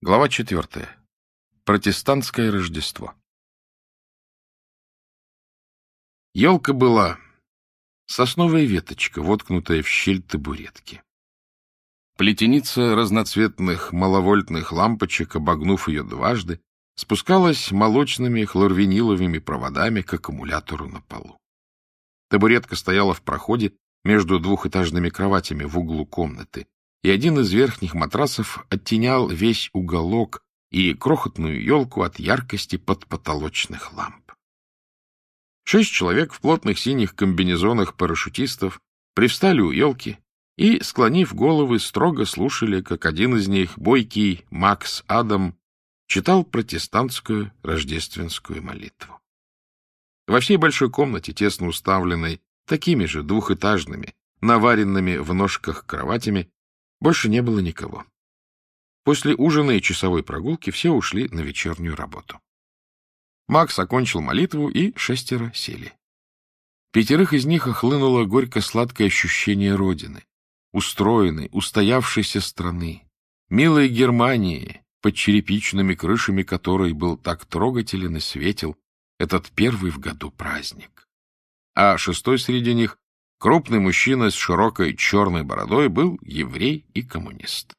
Глава четвертая. Протестантское Рождество. Елка была сосновая веточка, воткнутая в щель табуретки. Плетеница разноцветных маловольтных лампочек, обогнув ее дважды, спускалась молочными хлорвиниловыми проводами к аккумулятору на полу. Табуретка стояла в проходе между двухэтажными кроватями в углу комнаты, и один из верхних матрасов оттенял весь уголок и крохотную елку от яркости подпотолочных ламп. Шесть человек в плотных синих комбинезонах парашютистов привстали у елки и, склонив головы, строго слушали, как один из них, бойкий Макс Адам, читал протестантскую рождественскую молитву. Во всей большой комнате, тесно уставленной такими же двухэтажными, наваренными в ножках кроватями, больше не было никого. После ужина и часовой прогулки все ушли на вечернюю работу. Макс окончил молитву, и шестеро сели. Пятерых из них охлынуло горько-сладкое ощущение Родины, устроенной, устоявшейся страны, милой Германии, под черепичными крышами которой был так трогателен и светел этот первый в году праздник. А шестой среди них Крупный мужчина с широкой черной бородой был еврей и коммунист.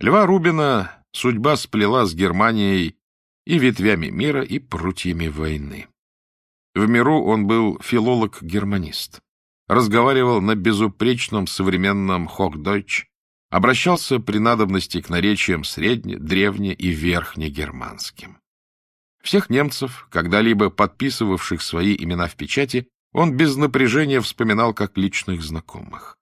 Льва Рубина судьба сплела с Германией и ветвями мира, и прутьями войны. В миру он был филолог-германист, разговаривал на безупречном современном хохдойч, обращался при надобности к наречиям средне, древне и верхнегерманским. Всех немцев, когда-либо подписывавших свои имена в печати, он без напряжения вспоминал как личных знакомых.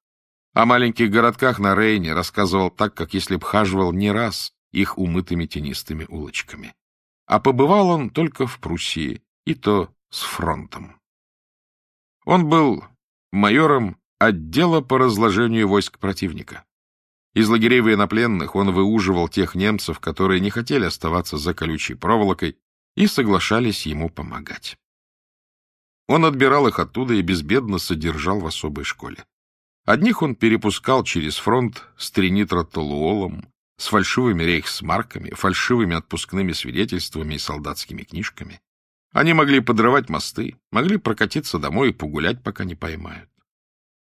О маленьких городках на Рейне рассказывал так, как если б хаживал не раз их умытыми тенистыми улочками. А побывал он только в Пруссии, и то с фронтом. Он был майором отдела по разложению войск противника. Из лагерей военнопленных он выуживал тех немцев, которые не хотели оставаться за колючей проволокой и соглашались ему помогать. Он отбирал их оттуда и безбедно содержал в особой школе. Одних он перепускал через фронт с тринитротолуолом, с фальшивыми рейхсмарками, фальшивыми отпускными свидетельствами и солдатскими книжками. Они могли подрывать мосты, могли прокатиться домой и погулять, пока не поймают.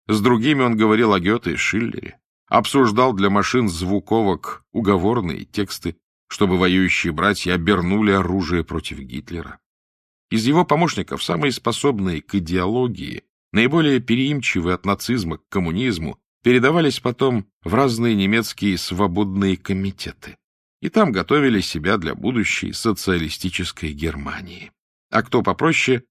С другими он говорил о Гёте и Шиллере, обсуждал для машин звуковок уговорные тексты, чтобы воюющие братья обернули оружие против Гитлера. Из его помощников самые способные к идеологии, наиболее переимчивые от нацизма к коммунизму, передавались потом в разные немецкие свободные комитеты. И там готовили себя для будущей социалистической Германии. А кто попроще,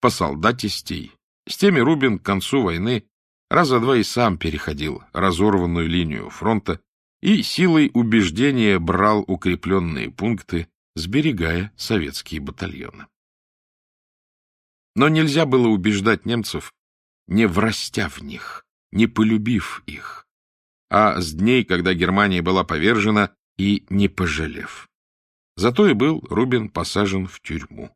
посолдатистей. С теми Рубин к концу войны раза два и сам переходил разорванную линию фронта и силой убеждения брал укрепленные пункты, сберегая советские батальоны. Но нельзя было убеждать немцев, не врастя в них, не полюбив их, а с дней, когда Германия была повержена, и не пожалев. Зато и был Рубин посажен в тюрьму.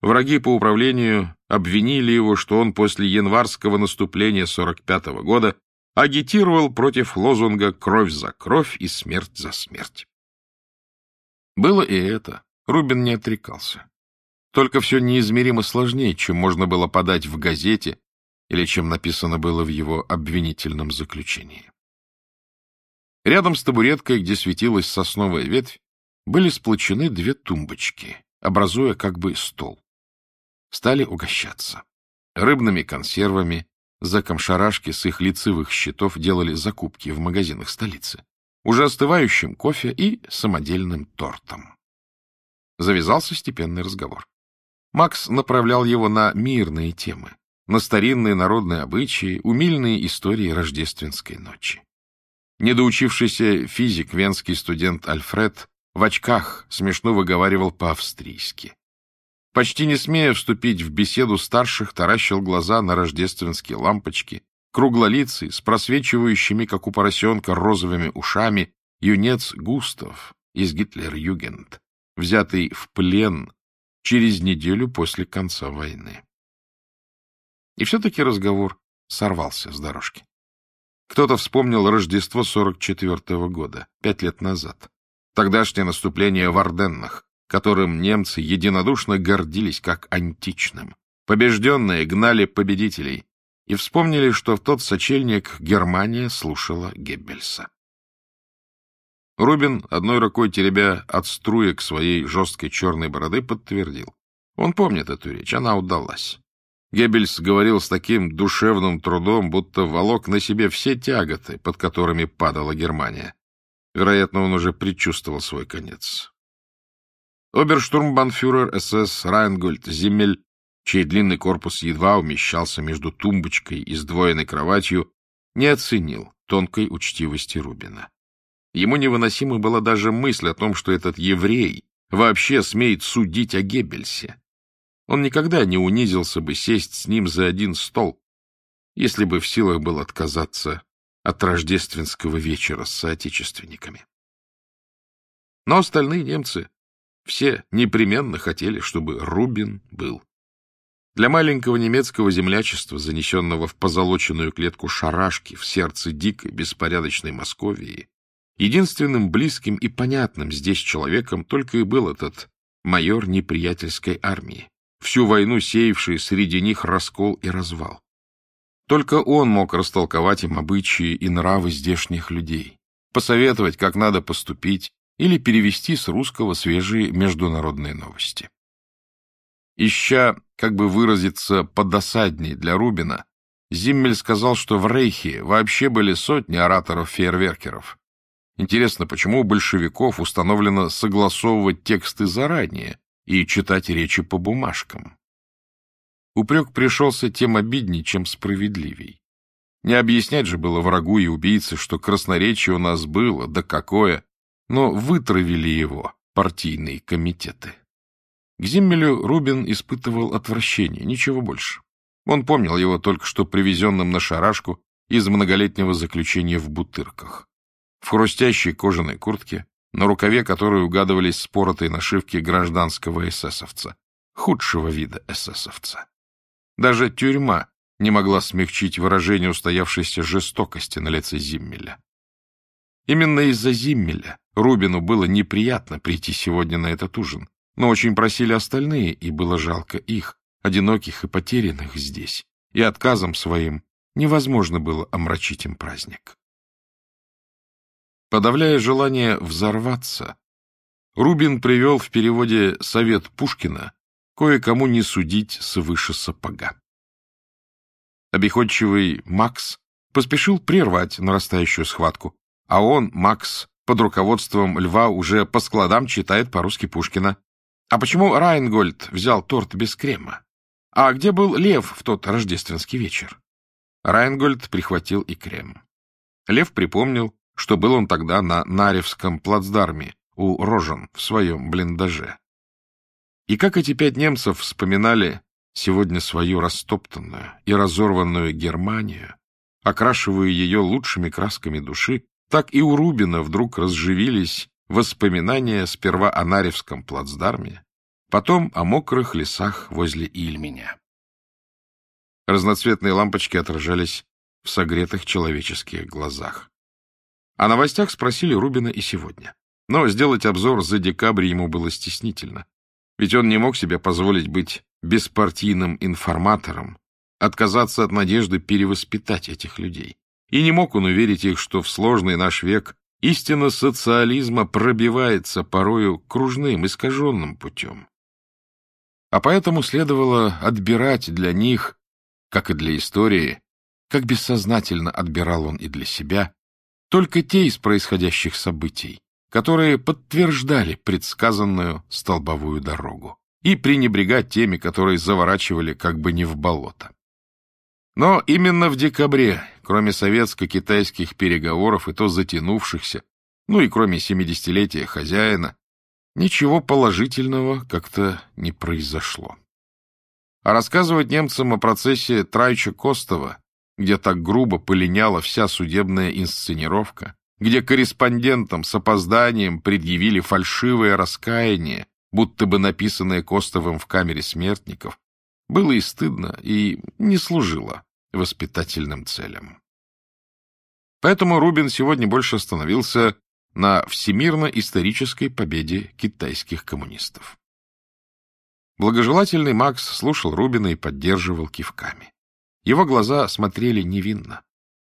Враги по управлению обвинили его, что он после январского наступления 45 -го года агитировал против лозунга «Кровь за кровь и смерть за смерть». Было и это. Рубин не отрекался. Только все неизмеримо сложнее, чем можно было подать в газете или чем написано было в его обвинительном заключении. Рядом с табуреткой, где светилась сосновая ветвь, были сплочены две тумбочки, образуя как бы стол. Стали угощаться. Рыбными консервами, за камшарашки с их лицевых счетов делали закупки в магазинах столицы, уже остывающим кофе и самодельным тортом. Завязался степенный разговор. Макс направлял его на мирные темы, на старинные народные обычаи, умильные истории рождественской ночи. Недоучившийся физик, венский студент Альфред в очках смешно выговаривал по-австрийски. Почти не смея вступить в беседу старших, таращил глаза на рождественские лампочки, круглолицый, с просвечивающими, как у поросенка, розовыми ушами, юнец Густав из Гитлер-Югент, взятый в плен через неделю после конца войны. И все-таки разговор сорвался с дорожки. Кто-то вспомнил Рождество 44-го года, пять лет назад. Тогдашнее наступление в Орденнах, которым немцы единодушно гордились как античным. Побежденные гнали победителей и вспомнили, что в тот сочельник Германия слушала Геббельса. Рубин, одной рукой теребя от струек своей жесткой черной бороды, подтвердил. Он помнит эту речь, она удалась. Геббельс говорил с таким душевным трудом, будто волок на себе все тяготы, под которыми падала Германия. Вероятно, он уже предчувствовал свой конец. Оберштурмбанфюрер СС Райнгольд Зиммель, чей длинный корпус едва умещался между тумбочкой и сдвоенной кроватью, не оценил тонкой учтивости Рубина. Ему невыносима была даже мысль о том, что этот еврей вообще смеет судить о Геббельсе. Он никогда не унизился бы сесть с ним за один стол, если бы в силах был отказаться от рождественского вечера с соотечественниками. Но остальные немцы все непременно хотели, чтобы Рубин был. Для маленького немецкого землячества, занесенного в позолоченную клетку шарашки в сердце дикой, беспорядочной Московии, единственным близким и понятным здесь человеком только и был этот майор неприятельской армии, всю войну сеявший среди них раскол и развал. Только он мог растолковать им обычаи и нравы здешних людей, посоветовать, как надо поступить, или перевести с русского свежие международные новости. Ища, как бы выразиться, подосадней для Рубина, Зиммель сказал, что в Рейхе вообще были сотни ораторов-фейерверкеров. Интересно, почему у большевиков установлено согласовывать тексты заранее, и читать речи по бумажкам. Упрек пришелся тем обидней, чем справедливей. Не объяснять же было врагу и убийце, что красноречие у нас было, да какое, но вытравили его партийные комитеты. К Зиммелю Рубин испытывал отвращение, ничего больше. Он помнил его только что привезенным на шарашку из многолетнего заключения в Бутырках. В хрустящей кожаной куртке, на рукаве которой угадывались споротые нашивки гражданского эсэсовца, худшего вида эсэсовца. Даже тюрьма не могла смягчить выражение устоявшейся жестокости на лице Зиммеля. Именно из-за Зиммеля Рубину было неприятно прийти сегодня на этот ужин, но очень просили остальные, и было жалко их, одиноких и потерянных здесь, и отказом своим невозможно было омрачить им праздник. Подавляя желание взорваться, Рубин привел в переводе «Совет Пушкина» кое-кому не судить свыше сапога. Обиходчивый Макс поспешил прервать нарастающую схватку, а он, Макс, под руководством Льва уже по складам читает по-русски Пушкина. А почему Райнгольд взял торт без крема? А где был Лев в тот рождественский вечер? Райнгольд прихватил и крем. Лев припомнил, что был он тогда на Наревском плацдарме у Рожен в своем блиндаже. И как эти пять немцев вспоминали сегодня свою растоптанную и разорванную Германию, окрашивая ее лучшими красками души, так и у Рубина вдруг разживились воспоминания сперва о Наревском плацдарме, потом о мокрых лесах возле Ильменя. Разноцветные лампочки отражались в согретых человеческих глазах. О новостях спросили Рубина и сегодня. Но сделать обзор за декабрь ему было стеснительно. Ведь он не мог себе позволить быть беспартийным информатором, отказаться от надежды перевоспитать этих людей. И не мог он уверить их, что в сложный наш век истина социализма пробивается порою кружным, искаженным путем. А поэтому следовало отбирать для них, как и для истории, как бессознательно отбирал он и для себя, только те из происходящих событий, которые подтверждали предсказанную столбовую дорогу, и пренебрегать теми, которые заворачивали как бы не в болото. Но именно в декабре, кроме советско-китайских переговоров и то затянувшихся, ну и кроме семидесятилетия хозяина, ничего положительного как-то не произошло. А рассказывать немцам о процессе Трайча-Костова где так грубо полиняла вся судебная инсценировка, где корреспондентам с опозданием предъявили фальшивое раскаяние, будто бы написанное Костовым в камере смертников, было и стыдно, и не служило воспитательным целям. Поэтому Рубин сегодня больше остановился на всемирно-исторической победе китайских коммунистов. Благожелательный Макс слушал Рубина и поддерживал кивками. Его глаза смотрели невинно.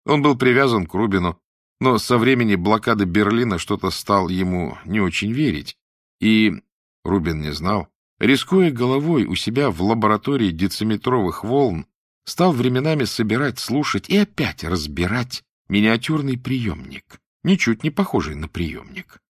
Он был привязан к Рубину, но со времени блокады Берлина что-то стал ему не очень верить, и, Рубин не знал, рискуя головой у себя в лаборатории дециметровых волн, стал временами собирать, слушать и опять разбирать миниатюрный приемник, ничуть не похожий на приемник.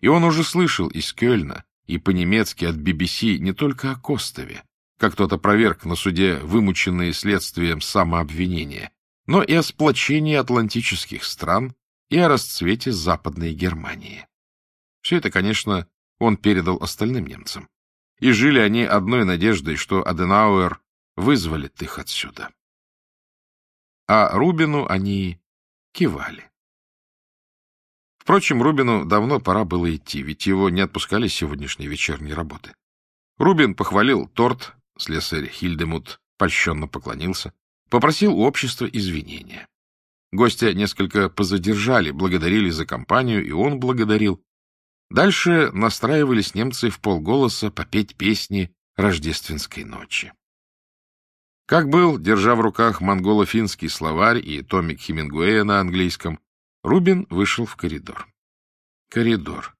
И он уже слышал из Кёльна и по-немецки от BBC не только о Костове, как тот опроверг на суде вымученные следствием самообвинения, но и о сплочении атлантических стран и о расцвете Западной Германии. Все это, конечно, он передал остальным немцам. И жили они одной надеждой, что Аденауэр вызволит их отсюда. А Рубину они кивали. Впрочем, Рубину давно пора было идти, ведь его не отпускали с сегодняшней вечерней работы. Рубин похвалил торт, слесарь Хильдемут польщенно поклонился, попросил у общества извинения. Гостя несколько позадержали, благодарили за компанию, и он благодарил. Дальше настраивались немцы в полголоса попеть песни рождественской ночи. Как был, держа в руках монголо-финский словарь и томик Хемингуэя на английском, Рубин вышел в коридор. Коридор.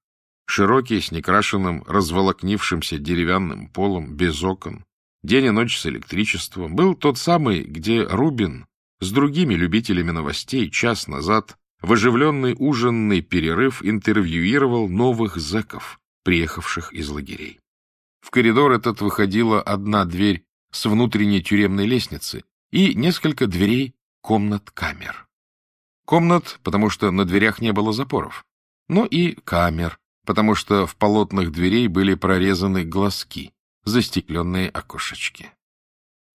Широкий, с некрашенным, разволокнившимся деревянным полом, без окон. День и ночь с электричеством. Был тот самый, где Рубин с другими любителями новостей час назад в оживленный ужинный перерыв интервьюировал новых зэков, приехавших из лагерей. В коридор этот выходила одна дверь с внутренней тюремной лестницы и несколько дверей комнат-камер. Комнат, потому что на дверях не было запоров, но и камер, потому что в полотнах дверей были прорезаны глазки, застекленные окошечки.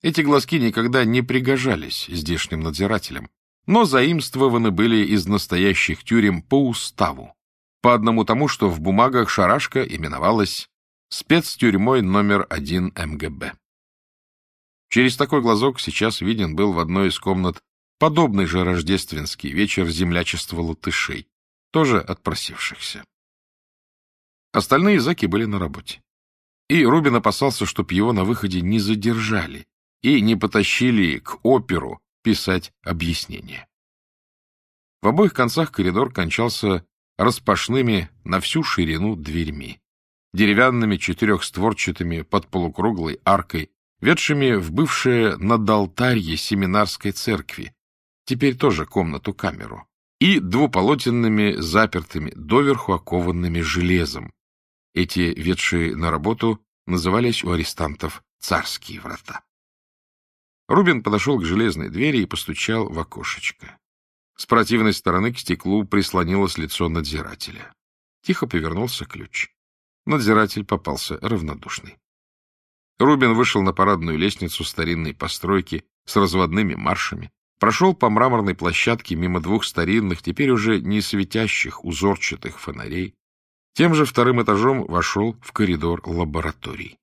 Эти глазки никогда не пригожались здешним надзирателям, но заимствованы были из настоящих тюрем по уставу, по одному тому, что в бумагах шарашка именовалась спецтюрьмой номер 1 МГБ. Через такой глазок сейчас виден был в одной из комнат Подобный же рождественский вечер землячества латышей, тоже отпросившихся. Остальные заки были на работе. И Рубин опасался, чтоб его на выходе не задержали и не потащили к оперу писать объяснения. В обоих концах коридор кончался распашными на всю ширину дверьми, деревянными четырехстворчатыми под полукруглой аркой, ведшими в бывшее надалтарье семинарской церкви, теперь тоже комнату-камеру, и двуполотенными, запертыми, доверху окованными железом. Эти, ведшие на работу, назывались у арестантов «царские врата». Рубин подошел к железной двери и постучал в окошечко. С противной стороны к стеклу прислонилось лицо надзирателя. Тихо повернулся ключ. Надзиратель попался равнодушный. Рубин вышел на парадную лестницу старинной постройки с разводными маршами, Прошел по мраморной площадке мимо двух старинных, теперь уже не светящих узорчатых фонарей. Тем же вторым этажом вошел в коридор лабораторий.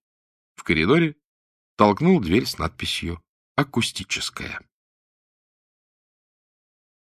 В коридоре толкнул дверь с надписью «Акустическая».